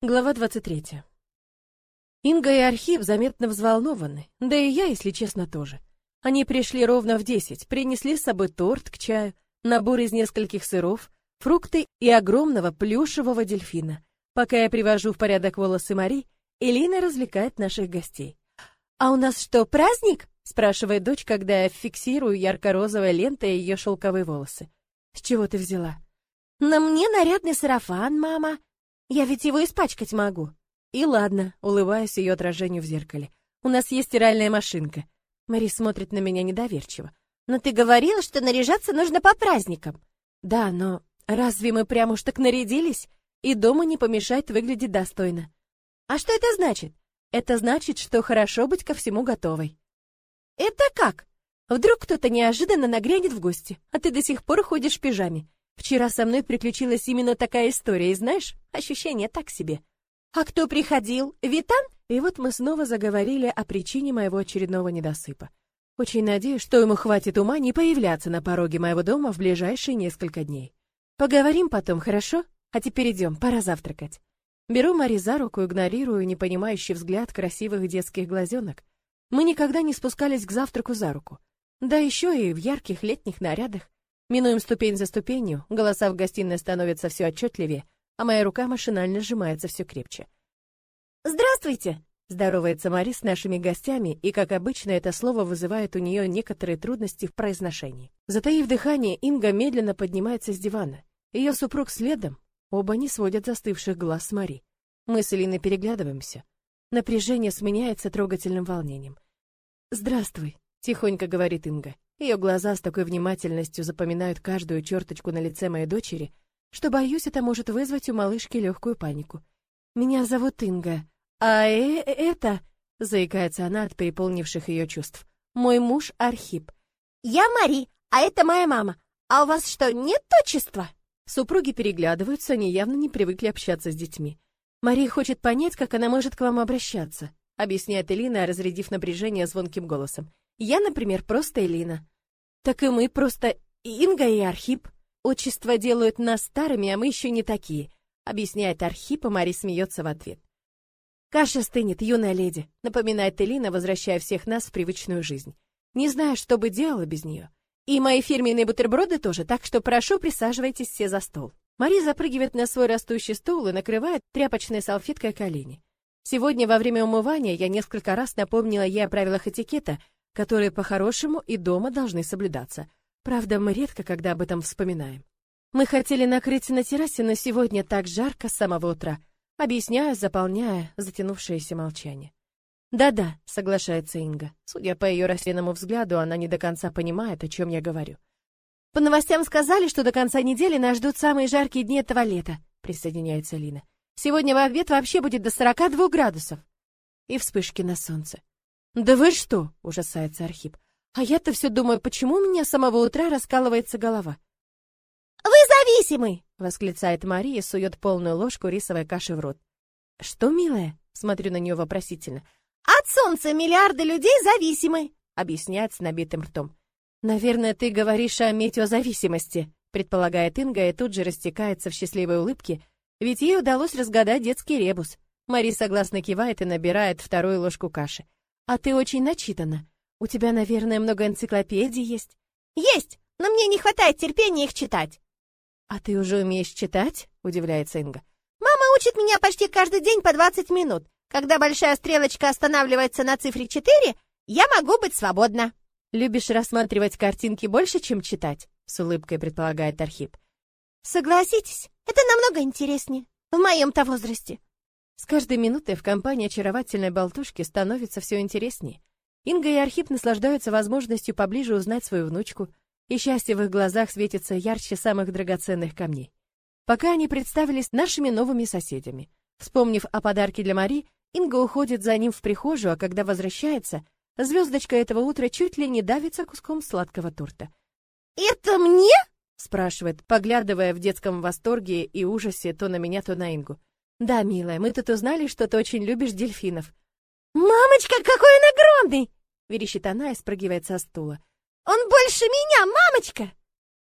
Глава 23. Инга и Архив заметно взволнованы, да и я, если честно, тоже. Они пришли ровно в десять, принесли с собой торт к чаю, набор из нескольких сыров, фрукты и огромного плюшевого дельфина. Пока я привожу в порядок волосы Мари, Элина развлекает наших гостей. «А у нас что, праздник?» — спрашивает дочь, когда я фиксирую ярко-розовой лентой ее шелковые волосы. «С чего ты взяла?» «На мне нарядный сарафан, мама», я ведь его испачкать могу. И ладно, улыбаюсь ее отражению в зеркале. У нас есть стиральная машинка. Мари смотрит на меня недоверчиво. Но ты говорила, что наряжаться нужно по праздникам. Да, но разве мы прямо уж так нарядились? И дома не помешает выглядеть достойно. А что это значит? Это значит, что хорошо быть ко всему готовой. Это как? Вдруг кто-то неожиданно нагрянет в гости, а ты до сих пор ходишь в пижаме. Вчера со мной приключилась именно такая история, и знаешь, ощущение так себе. А кто приходил? Витан? И вот мы снова заговорили о причине моего очередного недосыпа. Очень надеюсь, что ему хватит ума не появляться на пороге моего дома в ближайшие несколько дней. Поговорим потом, хорошо? А теперь идем, пора завтракать. Беру Мари за руку, игнорирую непонимающий взгляд красивых детских глазенок. Мы никогда не спускались к завтраку за руку. Да еще и в ярких летних нарядах. Минуем ступень за ступенью, голоса в гостиной становятся все отчетливее, а моя рука машинально сжимается все крепче. «Здравствуйте!» — здоровается Мари с нашими гостями, и, как обычно, это слово вызывает у нее некоторые трудности в произношении. Затаив дыхание, Инга медленно поднимается с дивана. Ее супруг следом, оба не сводят застывших глаз с Мари. Мы с Элиной переглядываемся. Напряжение сменяется трогательным волнением. «Здравствуй», — тихонько говорит Инга. Ее глаза с такой внимательностью запоминают каждую черточку на лице моей дочери, что, боюсь, это может вызвать у малышки легкую панику. «Меня зовут Инга, а э это...» — заикается она от переполнивших ее чувств. «Мой муж Архип». «Я Мари, а это моя мама. А у вас что, нет отчества?» Супруги переглядываются, они явно не привыкли общаться с детьми. «Мария хочет понять, как она может к вам обращаться», — объясняет Элина, разрядив напряжение звонким голосом. Я, например, просто Элина. Так и мы просто Инга и Архип. Отчества делают нас старыми, а мы еще не такие, объясняет Архип, и Мари смеется в ответ. Каша стынет, юная леди, напоминает Элина, возвращая всех нас в привычную жизнь. Не знаю, что бы делала без нее. И мои фирменные бутерброды тоже, так что прошу, присаживайтесь все за стол. Мари запрыгивает на свой растущий стул и накрывает тряпочной салфеткой колени. Сегодня во время умывания я несколько раз напомнила ей о правилах этикета, которые по-хорошему и дома должны соблюдаться. Правда, мы редко когда об этом вспоминаем. Мы хотели накрыть на террасе, но сегодня так жарко с самого утра, объясняю, заполняя затянувшееся молчание. Да-да, соглашается Инга. Судя по ее растерянному взгляду, она не до конца понимает, о чем я говорю. По новостям сказали, что до конца недели нас ждут самые жаркие дни этого лета, присоединяется Лина. Сегодня в обед вообще будет до 42 градусов. И вспышки на солнце. «Да вы что?» — ужасается Архип. «А я-то все думаю, почему у меня с самого утра раскалывается голова?» «Вы зависимы!» — восклицает Мария сует полную ложку рисовой каши в рот. «Что, милая?» — смотрю на нее вопросительно. «От солнца миллиарды людей зависимы!» — объясняет с набитым ртом. «Наверное, ты говоришь о метеозависимости», — предполагает Инга и тут же растекается в счастливой улыбке, ведь ей удалось разгадать детский ребус. Мари согласно кивает и набирает вторую ложку каши. А ты очень начитана. У тебя, наверное, много энциклопедий есть? Есть, но мне не хватает терпения их читать. А ты уже умеешь читать? Удивляется Инга. Мама учит меня почти каждый день по 20 минут. Когда большая стрелочка останавливается на цифре 4, я могу быть свободна. Любишь рассматривать картинки больше, чем читать? С улыбкой предполагает Архип. Согласитесь, это намного интереснее. В моем-то возрасте. С каждой минутой в компании очаровательной болтушки становится все интереснее. Инга и Архип наслаждаются возможностью поближе узнать свою внучку, и счастье в их глазах светится ярче самых драгоценных камней. Пока они представились нашими новыми соседями. Вспомнив о подарке для Мари, Инга уходит за ним в прихожую, а когда возвращается, звездочка этого утра чуть ли не давится куском сладкого торта. «Это мне?» — спрашивает, поглядывая в детском восторге и ужасе то на меня, то на Ингу. Да, милая, мы тут узнали, что ты очень любишь дельфинов. Мамочка, какой он огромный! верещит она и спрыгивает со стула. Он больше меня, мамочка!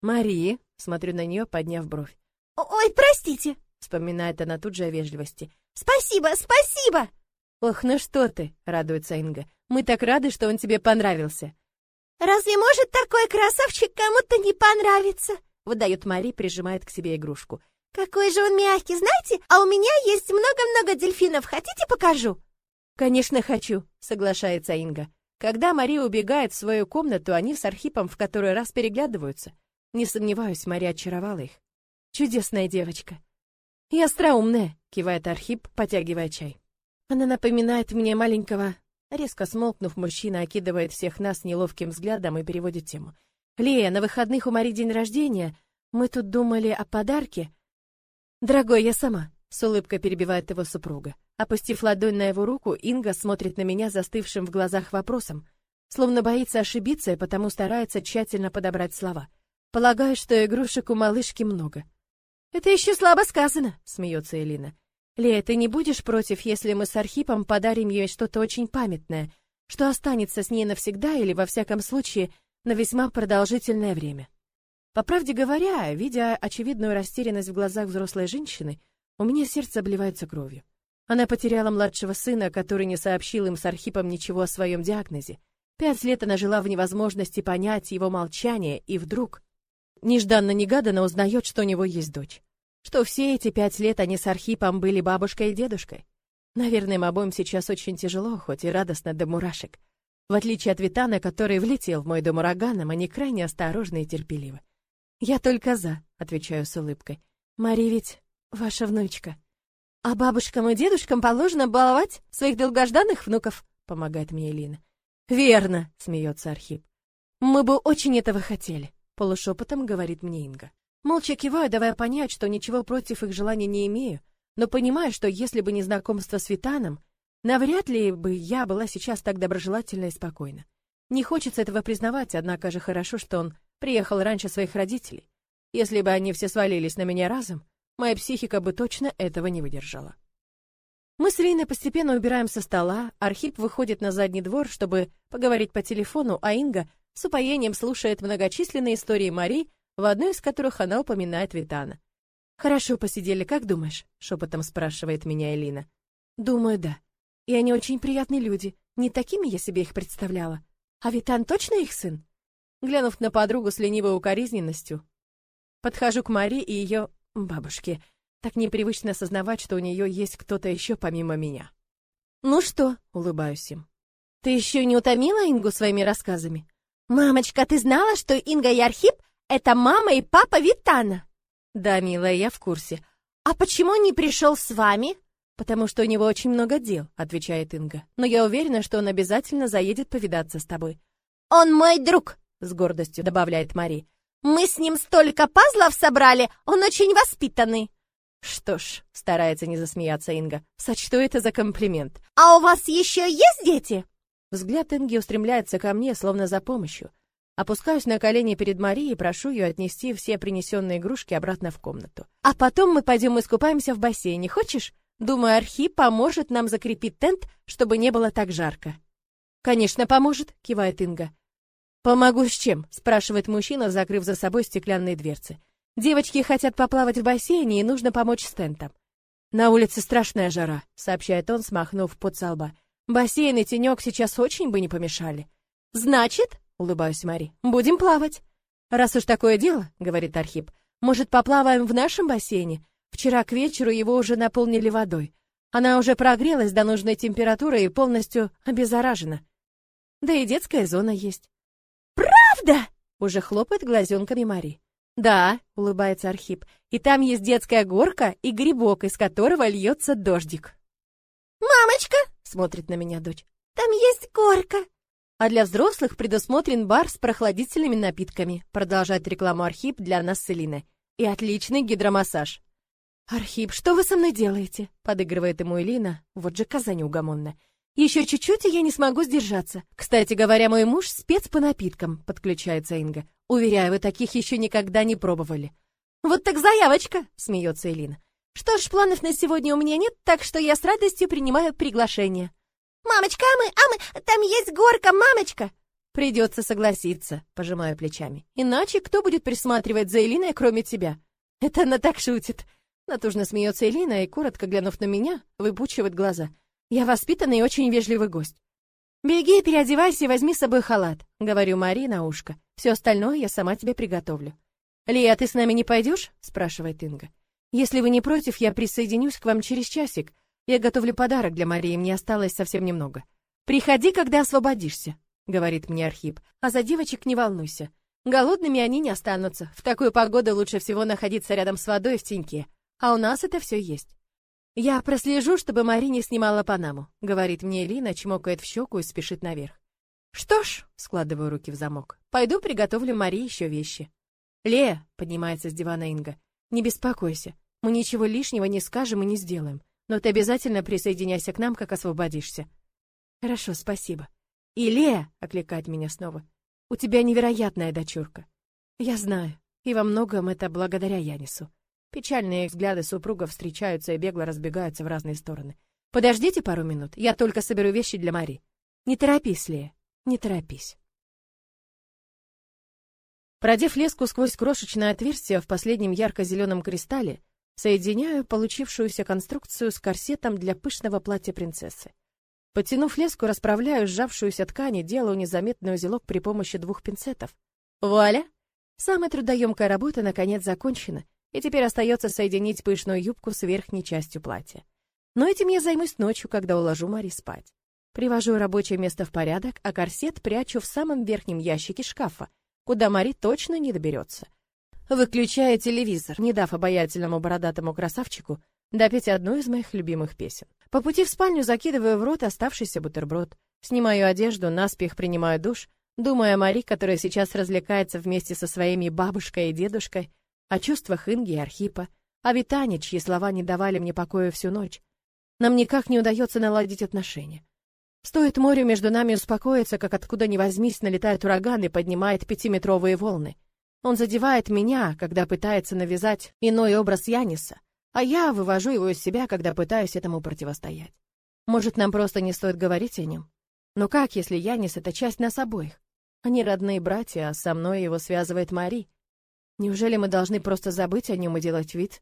Мари, смотрю на нее, подняв бровь. Ой, простите, вспоминает она тут же о вежливости. Спасибо, спасибо! Ох, ну что ты, радуется Инга. Мы так рады, что он тебе понравился. Разве может такой красавчик кому-то не понравиться? Выдает Мари, прижимает к себе игрушку. Какой же он мягкий, знаете? А у меня есть много-много дельфинов. Хотите, покажу? Конечно, хочу, соглашается Инга. Когда Мария убегает в свою комнату, они с Архипом в который раз переглядываются. Не сомневаюсь, Мария очаровала их. Чудесная девочка. И остроумная, кивает Архип, потягивая чай. Она напоминает мне маленького... Резко смолкнув, мужчина окидывает всех нас неловким взглядом и переводит тему. «Лея, на выходных у Мари день рождения. Мы тут думали о подарке». «Дорогой, я сама», — с улыбкой перебивает его супруга. Опустив ладонь на его руку, Инга смотрит на меня застывшим в глазах вопросом, словно боится ошибиться и потому старается тщательно подобрать слова. Полагаю, что игрушек у малышки много. Это еще слабо сказано, смеется Элина. Лея, ты не будешь против, если мы с Архипом подарим ей что-то очень памятное, что останется с ней навсегда или во всяком случае на весьма продолжительное время? По правде говоря, видя очевидную растерянность в глазах взрослой женщины, у меня сердце обливается кровью. Она потеряла младшего сына, который не сообщил им с Архипом ничего о своем диагнозе. Пять лет она жила в невозможности понять его молчание, и вдруг, нежданно-негаданно узнает, что у него есть дочь. Что все эти пять лет они с Архипом были бабушкой и дедушкой. Наверное, им обоим сейчас очень тяжело, хоть и радостно до мурашек. В отличие от Витана, который влетел в мой дом ураганом, они крайне осторожны и терпеливы. «Я только за», — отвечаю с улыбкой. «Мари ведь ваша внучка». А бабушкам и дедушкам положено баловать своих долгожданных внуков, помогает мне Элина. Верно, смеется Архип. Мы бы очень этого хотели, полушепотом говорит мне Инга. Молча киваю, давая понять, что ничего против их желания не имею, но понимаю, что если бы не знакомство с Витаном, навряд ли бы я была сейчас так доброжелательна и спокойна. Не хочется этого признавать, однако же хорошо, что он приехал раньше своих родителей. Если бы они все свалились на меня разом, Моя психика бы точно этого не выдержала. Мы с Риной постепенно убираем со стола, Архип выходит на задний двор, чтобы поговорить по телефону, а Инга с упоением слушает многочисленные истории Мари, в одной из которых она упоминает Витана. «Хорошо посидели, как думаешь?» — шепотом спрашивает меня Элина. «Думаю, да. И они очень приятные люди. Не такими я себе их представляла. А Витан точно их сын?» Глянув на подругу с ленивой укоризненностью, подхожу к Мари и ее бабушки. Так непривычно осознавать, что у нее есть кто-то еще помимо меня. «Ну что?» — улыбаюсь им. «Ты еще не утомила Ингу своими рассказами?» «Мамочка, ты знала, что Инга и Архип — это мама и папа Витана?» «Да, милая, я в курсе». «А почему он не пришел с вами?» «Потому что у него очень много дел», — отвечает Инга. «Но я уверена, что он обязательно заедет повидаться с тобой». «Он мой друг», — с гордостью добавляет Мари. Мы с ним столько пазлов собрали, он очень воспитанный. Что ж, старается не засмеяться Инга. Сочту это за комплимент. А у вас еще есть дети? Взгляд Инги устремляется ко мне, словно за помощью. Опускаюсь на колени перед Марией и прошу ее отнести все принесенные игрушки обратно в комнату. А потом мы пойдем искупаемся в бассейне. Хочешь? Думаю, Архи поможет нам закрепить тент, чтобы не было так жарко. Конечно, поможет, кивает Инга. «Помогу с чем?» — спрашивает мужчина, закрыв за собой стеклянные дверцы. «Девочки хотят поплавать в бассейне, и нужно помочь с тентом». «На улице страшная жара», — сообщает он, смахнув под со лба. «Бассейн и тенек сейчас очень бы не помешали». «Значит», — улыбаюсь Мари, — «будем плавать». «Раз уж такое дело», — говорит Архип, — «может, поплаваем в нашем бассейне? Вчера к вечеру его уже наполнили водой. Она уже прогрелась до нужной температуры и полностью обеззаражена. Да и детская зона есть. «Правда?» — уже хлопает глазенками Мари. «Да», — улыбается Архип, «и там есть детская горка и грибок, из которого льется дождик». «Мамочка!» — смотрит на меня дочь. «Там есть горка!» А для взрослых предусмотрен бар с прохладительными напитками, продолжает рекламу Архип для нас с Элиной. И отличный гидромассаж. «Архип, что вы со мной делаете?» — подыгрывает ему Элина. Вот же коза неугомонная. Еще чуть-чуть, и я не смогу сдержаться. Кстати говоря, мой муж спец по напиткам, подключается Инга. Уверяю, вы таких еще никогда не пробовали. Вот так заявочка, смеется Элина. Что ж, планов на сегодня у меня нет, так что я с радостью принимаю приглашение. Мамочка, а мы, а мы, там есть горка, мамочка. Придется согласиться, пожимаю плечами. Иначе кто будет присматривать за Элиной, кроме тебя? Это она так шутит. Натужно смеется Элина и, коротко глянув на меня, выпучивает глаза. Я воспитанный и очень вежливый гость. «Беги, переодевайся и возьми с собой халат», — говорю Марии на ушко. «Все остальное я сама тебе приготовлю». «Лия, ты с нами не пойдешь?» — спрашивает Инга. «Если вы не против, я присоединюсь к вам через часик. Я готовлю подарок для Марии, мне осталось совсем немного. Приходи, когда освободишься», — говорит мне Архип. «А за девочек не волнуйся. Голодными они не останутся. В такую погоду лучше всего находиться рядом с водой в теньке. А у нас это все есть. Я прослежу, чтобы Мари не снимала панаму, говорит мне Лина, чмокает в щеку и спешит наверх. Что ж, складываю руки в замок. Пойду приготовлю Мари еще вещи. Ле, поднимается с дивана Инга. Не беспокойся. Мы ничего лишнего не скажем и не сделаем. Но ты обязательно присоединяйся к нам, как освободишься. Хорошо, спасибо. И Ле, окликает меня снова. У тебя невероятная дочурка. Я знаю, и во многом это благодаря Янису. Печальные взгляды супругов встречаются и бегло разбегаются в разные стороны. Подождите пару минут, я только соберу вещи для Мари. Не торопись, Лея, не торопись. Продев леску сквозь крошечное отверстие в последнем ярко-зеленом кристалле, соединяю получившуюся конструкцию с корсетом для пышного платья принцессы. Потянув леску, расправляю сжавшуюся ткань и делаю незаметный узелок при помощи двух пинцетов. Вуаля! Самая трудоемкая работа наконец закончена, и теперь остается соединить пышную юбку с верхней частью платья. Но этим я займусь ночью, когда уложу Мари спать. Привожу рабочее место в порядок, а корсет прячу в самом верхнем ящике шкафа, куда Мари точно не доберется. Выключаю телевизор, не дав обаятельному бородатому красавчику допеть одну из моих любимых песен. По пути в спальню закидываю в рот оставшийся бутерброд, снимаю одежду, наспех принимаю душ, думая о Мари, которая сейчас развлекается вместе со своими бабушкой и дедушкой, о чувствах Инги и Архипа, о Витане, чьи слова не давали мне покоя всю ночь. Нам никак не удается наладить отношения. Стоит морю между нами успокоиться, как откуда ни возьмись налетает ураган и поднимает пятиметровые волны. Он задевает меня, когда пытается навязать иной образ Яниса, а я вывожу его из себя, когда пытаюсь этому противостоять. Может, нам просто не стоит говорить о нем? Но как, если Янис — это часть нас обоих? Они родные братья, а со мной его связывает Мари. Неужели мы должны просто забыть о нем и делать вид,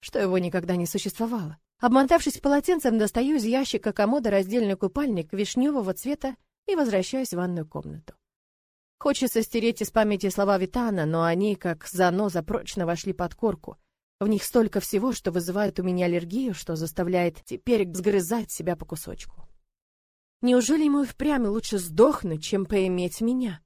что его никогда не существовало? Обмотавшись полотенцем, достаю из ящика комода раздельный купальник вишневого цвета и возвращаюсь в ванную комнату. Хочется стереть из памяти слова Витана, но они, как заноза, прочно вошли под корку. В них столько всего, что вызывает у меня аллергию, что заставляет теперь сгрызать себя по кусочку. Неужели ему впрямь лучше сдохнуть, чем поиметь меня?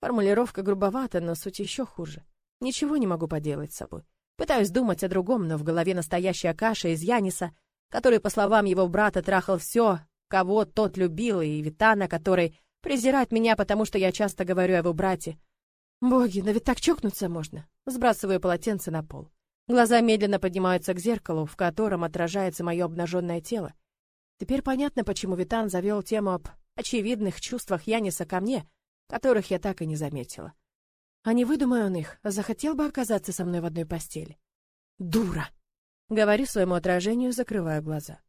Формулировка грубовата, но суть еще хуже. Ничего не могу поделать с собой. Пытаюсь думать о другом, но в голове настоящая каша из Яниса, который, по словам его брата, трахал все, кого тот любил, и Витана, который презирает меня, потому что я часто говорю о его брате. Боги, но ведь так чокнуться можно. Сбрасываю полотенце на пол. Глаза медленно поднимаются к зеркалу, в котором отражается мое обнаженное тело. Теперь понятно, почему Витан завел тему об очевидных чувствах Яниса ко мне, которых я так и не заметила. А не выдумай он их, захотел бы оказаться со мной в одной постели. Дура! Говорю своему отражению, закрывая глаза.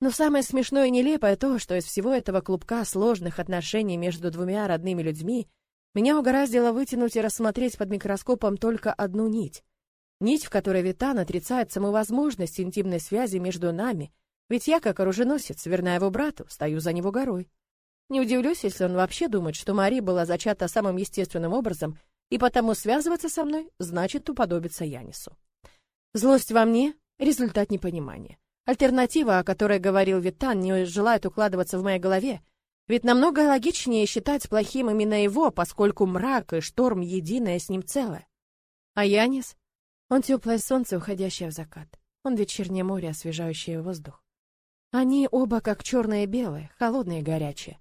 Но самое смешное и нелепое то, что из всего этого клубка сложных отношений между двумя родными людьми меня угораздило вытянуть и рассмотреть под микроскопом только одну нить. Нить, в которой Витан отрицает саму возможность интимной связи между нами, ведь я, как оруженосец, верна его брату, стою за него горой. Не удивлюсь, если он вообще думает, что Мари была зачата самым естественным образом и потому связываться со мной значит уподобиться Янису. Злость во мне — результат непонимания. Альтернатива, о которой говорил Витан, не желает укладываться в моей голове, ведь намного логичнее считать плохим именно его, поскольку мрак и шторм единое с ним целое. А Янис? Он теплое солнце, уходящее в закат. Он вечернее море, освежающее воздух. Они оба как черное и белое, холодное и горячее.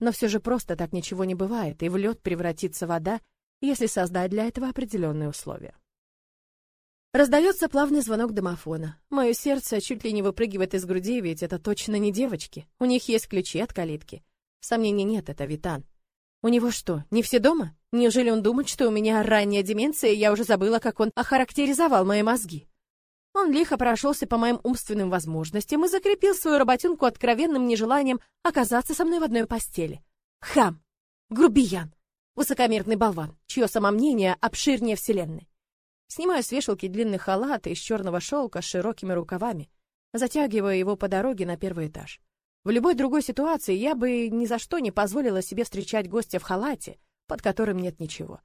Но все же просто так ничего не бывает, и в лед превратится вода, если создать для этого определенные условия. Раздается плавный звонок домофона. Мое сердце чуть ли не выпрыгивает из груди, ведь это точно не девочки. У них есть ключи от калитки. Сомнений нет, это Витан. У него что, не все дома? Неужели он думает, что у меня ранняя деменция, и я уже забыла, как он охарактеризовал мои мозги? Он лихо прошелся по моим умственным возможностям и закрепил свою работенку откровенным нежеланием оказаться со мной в одной постели. Хам! Грубиян! Высокомерный болван, чье самомнение обширнее Вселенной. Снимаю с вешалки длинный халат из черного шелка с широкими рукавами, затягиваю его по дороге на первый этаж. В любой другой ситуации я бы ни за что не позволила себе встречать гостя в халате, под которым нет ничего.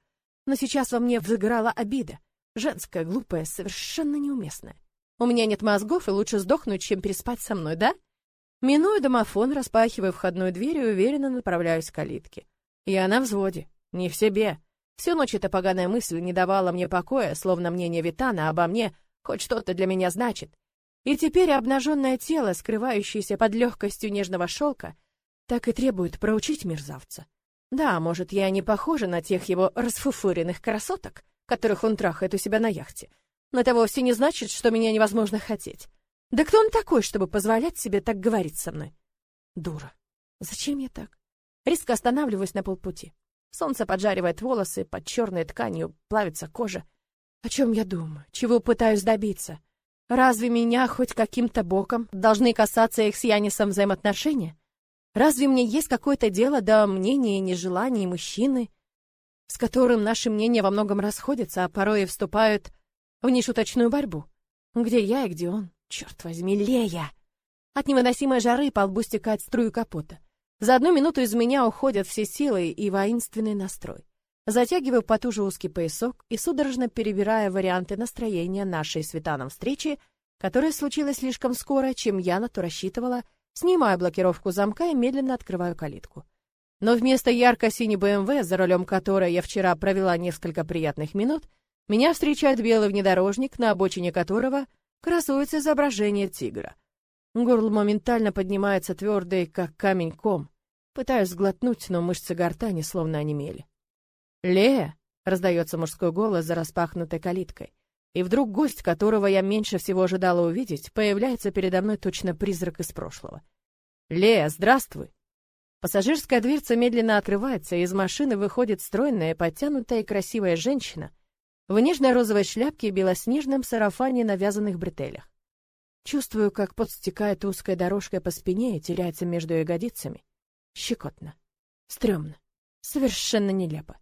Но сейчас во мне взыграла обида, женская, глупая, совершенно неуместная. У меня нет мозгов, и лучше сдохнуть, чем переспать со мной, да? Миную домофон, распахиваю входную дверь и уверенно направляюсь к калитке. Я на взводе, не в себе. Всю ночь эта поганая мысль не давала мне покоя, словно мнение Витана обо мне хоть что-то для меня значит. И теперь обнаженное тело, скрывающееся под легкостью нежного шелка, так и требует проучить мерзавца. Да, может, я не похожа на тех его расфуфыренных красоток, которых он трахает у себя на яхте, но это вовсе не значит, что меня невозможно хотеть. Да кто он такой, чтобы позволять себе так говорить со мной? Дура. Зачем я так? Резко останавливаюсь на полпути. Солнце поджаривает волосы, под черной тканью плавится кожа. О чем я думаю? Чего пытаюсь добиться? Разве меня хоть каким-то боком должны касаться их с Янисом взаимоотношения? Разве мне есть какое-то дело до мнения и нежеланий мужчины, с которым наши мнения во многом расходятся, а порой и вступают в нешуточную борьбу? Где я и где он? Черт возьми, Лея! От невыносимой жары по лбу стекает струю капота. За одну минуту из меня уходят все силы и воинственный настрой. Затягиваю потуже узкий поясок и судорожно перебирая варианты настроения нашей с встречи, которая случилась слишком скоро, чем я на то рассчитывала, снимаю блокировку замка и медленно открываю калитку. Но вместо ярко-синей БМВ, за рулем которой я вчера провела несколько приятных минут, меня встречает белый внедорожник, на обочине которого красуется изображение тигра. Горло моментально поднимается твердый, как камень ком. Пытаюсь сглотнуть, но мышцы гортани словно онемели. «Лея!» — раздается мужской голос за распахнутой калиткой. И вдруг гость, которого я меньше всего ожидала увидеть, появляется передо мной точно призрак из прошлого. «Лея, здравствуй!» Пассажирская дверца медленно открывается, и из машины выходит стройная, подтянутая и красивая женщина в нежной розовой шляпке и белоснежном сарафане на вязаных бретелях. Чувствую, как пот стекает узкой дорожкой по спине и теряется между ягодицами. Щекотно. Стремно. Совершенно нелепо.